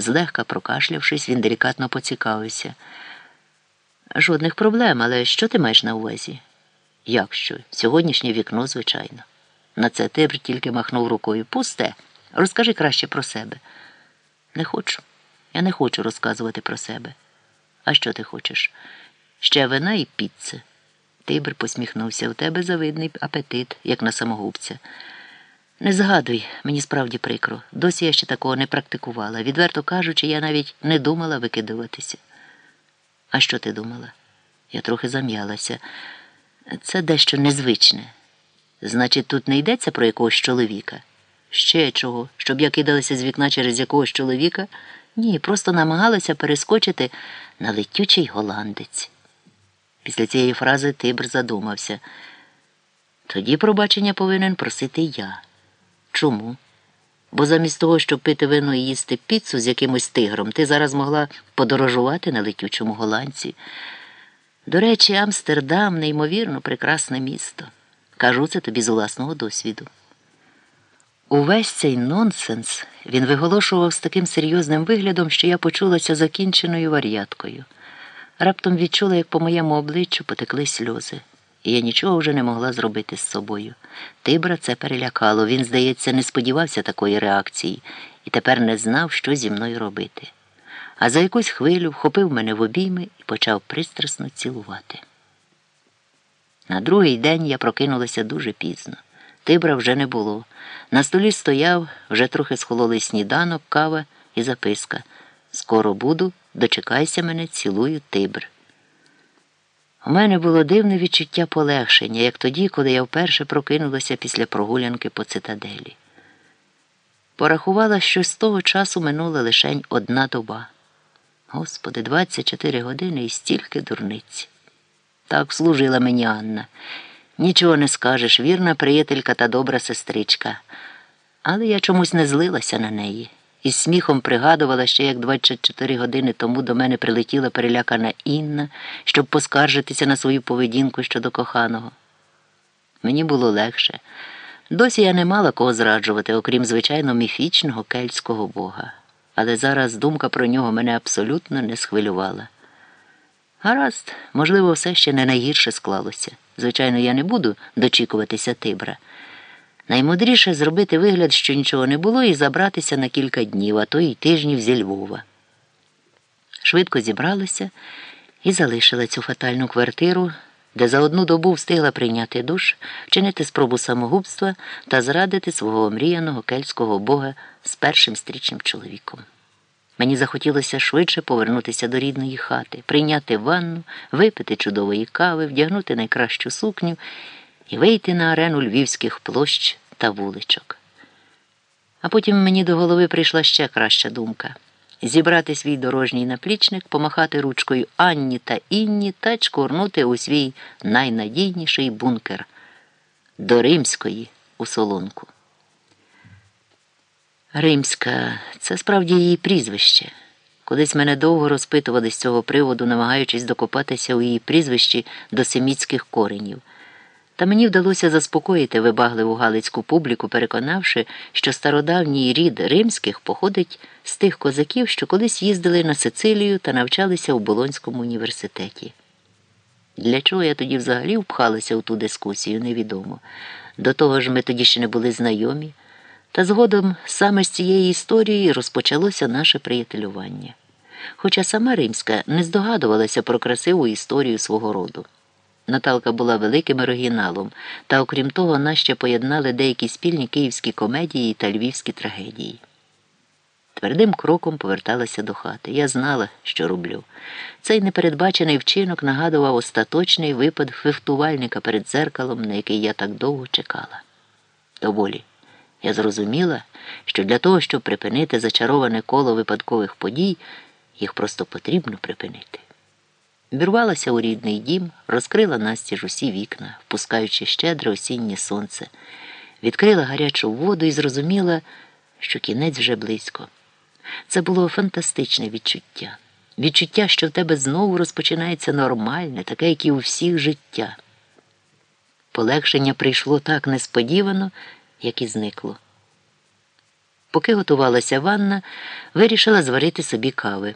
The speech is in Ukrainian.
Злегка прокашлявшись, він делікатно поцікавився. Жодних проблем, але що ти маєш на увазі? Як що? Сьогоднішнє вікно, звичайно. На це Тибр тільки махнув рукою. Пусте. Розкажи краще про себе. Не хочу. Я не хочу розказувати про себе. А що ти хочеш? Ще вина і піци. Тибр посміхнувся. У тебе завидний апетит, як на самогубця. Не згадуй, мені справді прикро. Досі я ще такого не практикувала. Відверто кажучи, я навіть не думала викидуватися. А що ти думала? Я трохи зам'ялася. Це дещо незвичне. Значить, тут не йдеться про якогось чоловіка? Ще чого? Щоб я кидалася з вікна через якогось чоловіка? Ні, просто намагалася перескочити на летючий голландець. Після цієї фрази Тибр задумався. Тоді пробачення повинен просити я. Чому? Бо замість того, щоб пити вино і їсти піцу з якимось тигром, ти зараз могла подорожувати на летючому голландці. До речі, Амстердам неймовірно прекрасне місто. Кажу це тобі з власного досвіду. Увесь цей нонсенс він виголошував з таким серйозним виглядом, що я почулася закінченою вар'яткою. Раптом відчула, як по моєму обличчю потекли сльози, і я нічого вже не могла зробити з собою. Тибра це перелякало. Він, здається, не сподівався такої реакції і тепер не знав, що зі мною робити. А за якусь хвилю вхопив мене в обійми і почав пристрасно цілувати. На другий день я прокинулася дуже пізно. Тибра вже не було. На столі стояв вже трохи схололий сніданок, кава і записка. Скоро буду, дочекайся мене, цілую тибр. У мене було дивне відчуття полегшення, як тоді, коли я вперше прокинулася після прогулянки по цитаделі. Порахувала, що з того часу минула лишень одна доба. Господи, 24 години і стільки дурниць. Так служила мені Анна. Нічого не скажеш, вірна приятелька та добра сестричка. Але я чомусь не злилася на неї і сміхом пригадувала ще, як 24 години тому до мене прилетіла перелякана Інна, щоб поскаржитися на свою поведінку щодо коханого. Мені було легше. Досі я не мала кого зраджувати, окрім звичайно міфічного кельтського бога. Але зараз думка про нього мене абсолютно не схвилювала. Гаразд, можливо, все ще не найгірше склалося. Звичайно, я не буду дочікуватися Тибра. Наймудріше зробити вигляд, що нічого не було, і забратися на кілька днів, а то й тижнів зі Львова. Швидко зібралася і залишила цю фатальну квартиру, де за одну добу встигла прийняти душ, вчинити спробу самогубства та зрадити свого омріяного кельтського бога з першим стрічним чоловіком. Мені захотілося швидше повернутися до рідної хати, прийняти ванну, випити чудової кави, вдягнути найкращу сукню і вийти на арену львівських площ та вуличок. А потім мені до голови прийшла ще краща думка зібрати свій дорожній наплічник, помахати ручкою Анні та Інні та чкурнути у свій найнадійніший бункер до Римської у солонку. Римська це справді її прізвище. Колись мене довго розпитували з цього приводу, намагаючись докопатися у її прізвищі до семітських коренів. Та мені вдалося заспокоїти вибагливу галицьку публіку, переконавши, що стародавній рід римських походить з тих козаків, що колись їздили на Сицилію та навчалися у Болонському університеті. Для чого я тоді взагалі впхалася у ту дискусію, невідомо. До того ж, ми тоді ще не були знайомі, та згодом саме з цієї історії розпочалося наше приятелювання. Хоча сама римська не здогадувалася про красиву історію свого роду. Наталка була великим оригіналом, та окрім того, нас ще поєднали деякі спільні київські комедії та львівські трагедії. Твердим кроком поверталася до хати. Я знала, що роблю. Цей непередбачений вчинок нагадував остаточний випад фехтувальника перед дзеркалом, на який я так довго чекала. Доволі. Я зрозуміла, що для того, щоб припинити зачароване коло випадкових подій, їх просто потрібно припинити. Вірвалася у рідний дім, розкрила настіж усі вікна, впускаючи щедре осіннє сонце, відкрила гарячу воду і зрозуміла, що кінець вже близько. Це було фантастичне відчуття. Відчуття, що в тебе знову розпочинається нормальне, таке, як і у всіх життя. Полегшення прийшло так несподівано, як і зникло. Поки готувалася ванна, вирішила зварити собі кави.